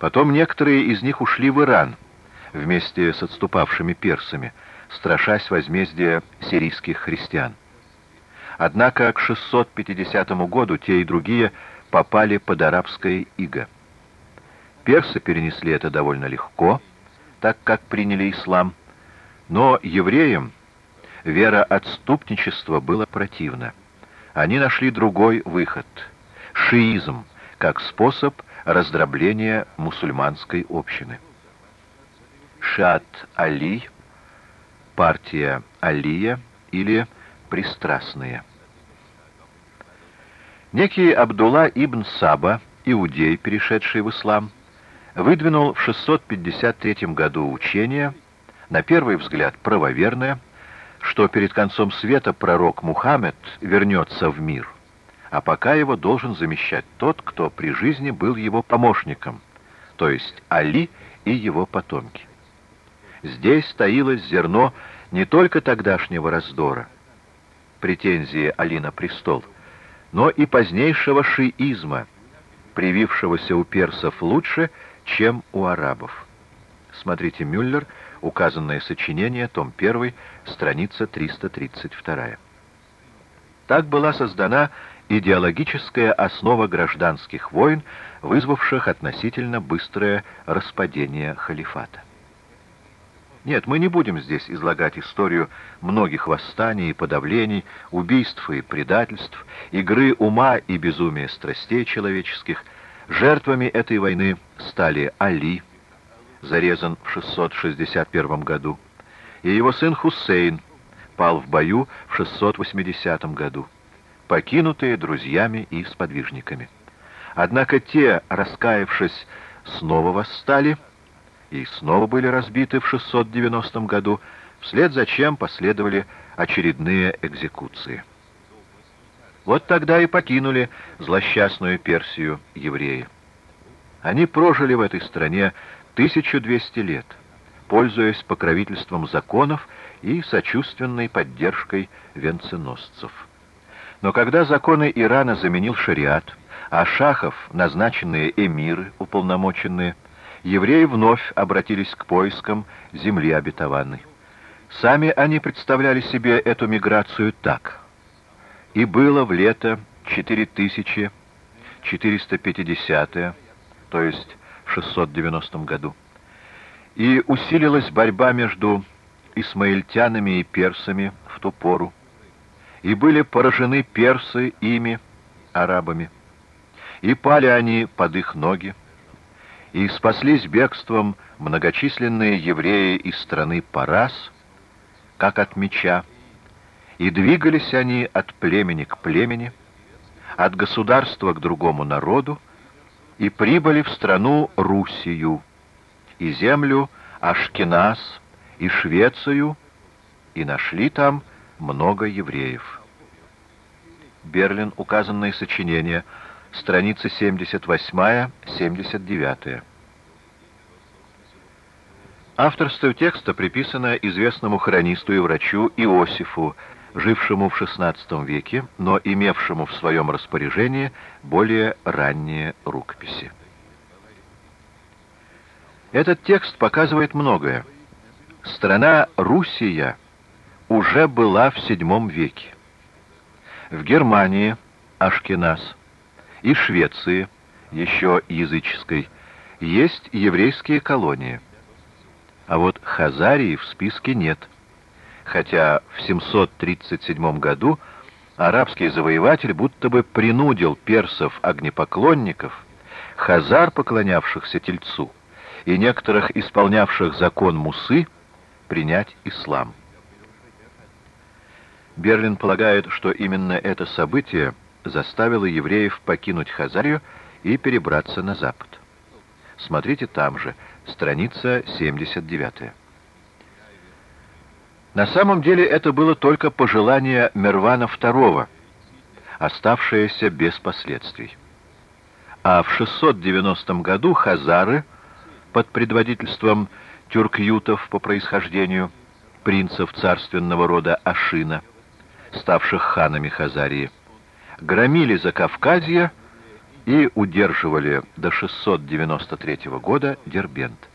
Потом некоторые из них ушли в Иран вместе с отступавшими персами, страшась возмездия сирийских христиан. Однако к 650 году те и другие попали под арабское иго. Персы перенесли это довольно легко, так как приняли ислам, но евреям вера отступничества было противно. Они нашли другой выход — шиизм, как способ раздробления мусульманской общины. Шат Али, партия Алия или пристрастные. Некий Абдулла ибн Саба, иудей, перешедший в ислам, выдвинул в 653 году учение, на первый взгляд правоверное, что перед концом света пророк Мухаммед вернется в мир, а пока его должен замещать тот, кто при жизни был его помощником, то есть Али и его потомки. Здесь стоилось зерно не только тогдашнего раздора, претензии Али на престол, но и позднейшего шиизма, привившегося у персов лучше, чем у арабов. Смотрите Мюллер, указанное сочинение, том 1, страница 332. Так была создана идеологическая основа гражданских войн, вызвавших относительно быстрое распадение халифата. Нет, мы не будем здесь излагать историю многих восстаний и подавлений, убийств и предательств, игры ума и безумия страстей человеческих. Жертвами этой войны стали Али, зарезан в 661 году, и его сын Хусейн пал в бою в 680 году, покинутые друзьями и сподвижниками. Однако те, раскаявшись, снова восстали и снова были разбиты в 690 году, вслед за чем последовали очередные экзекуции. Вот тогда и покинули злосчастную Персию евреи. Они прожили в этой стране 1200 лет, пользуясь покровительством законов и сочувственной поддержкой венценосцев. Но когда законы Ирана заменил шариат, а шахов, назначенные эмиры, уполномоченные, евреи вновь обратились к поискам земли обетованной. Сами они представляли себе эту миграцию так. И было в лето 4450 то есть в 690 году. И усилилась борьба между исмаильтянами и персами в ту пору. И были поражены персы ими, арабами. И пали они под их ноги и спаслись бегством многочисленные евреи из страны Парас, как от меча, и двигались они от племени к племени, от государства к другому народу, и прибыли в страну Русию, и землю Ашкеназ, и Швецию, и нашли там много евреев. Берлин, указанное сочинение – страница 78-79. Авторство текста приписано известному хронисту и врачу Иосифу, жившему в XVI веке, но имевшему в своем распоряжении более ранние рукописи. Этот текст показывает многое. Страна Русия уже была в VII веке. В Германии Ашкеназ – и Швеции, еще языческой, есть еврейские колонии. А вот Хазарии в списке нет, хотя в 737 году арабский завоеватель будто бы принудил персов-огнепоклонников, хазар, поклонявшихся тельцу, и некоторых исполнявших закон Мусы, принять ислам. Берлин полагает, что именно это событие – заставило евреев покинуть Хазарию и перебраться на запад. Смотрите там же, страница 79. На самом деле это было только пожелание Мервана II, оставшееся без последствий. А в 690 году хазары под предводительством тюркютов по происхождению, принцев царственного рода Ашина, ставших ханами Хазарии, громили Закавказье и удерживали до 693 года Дербент.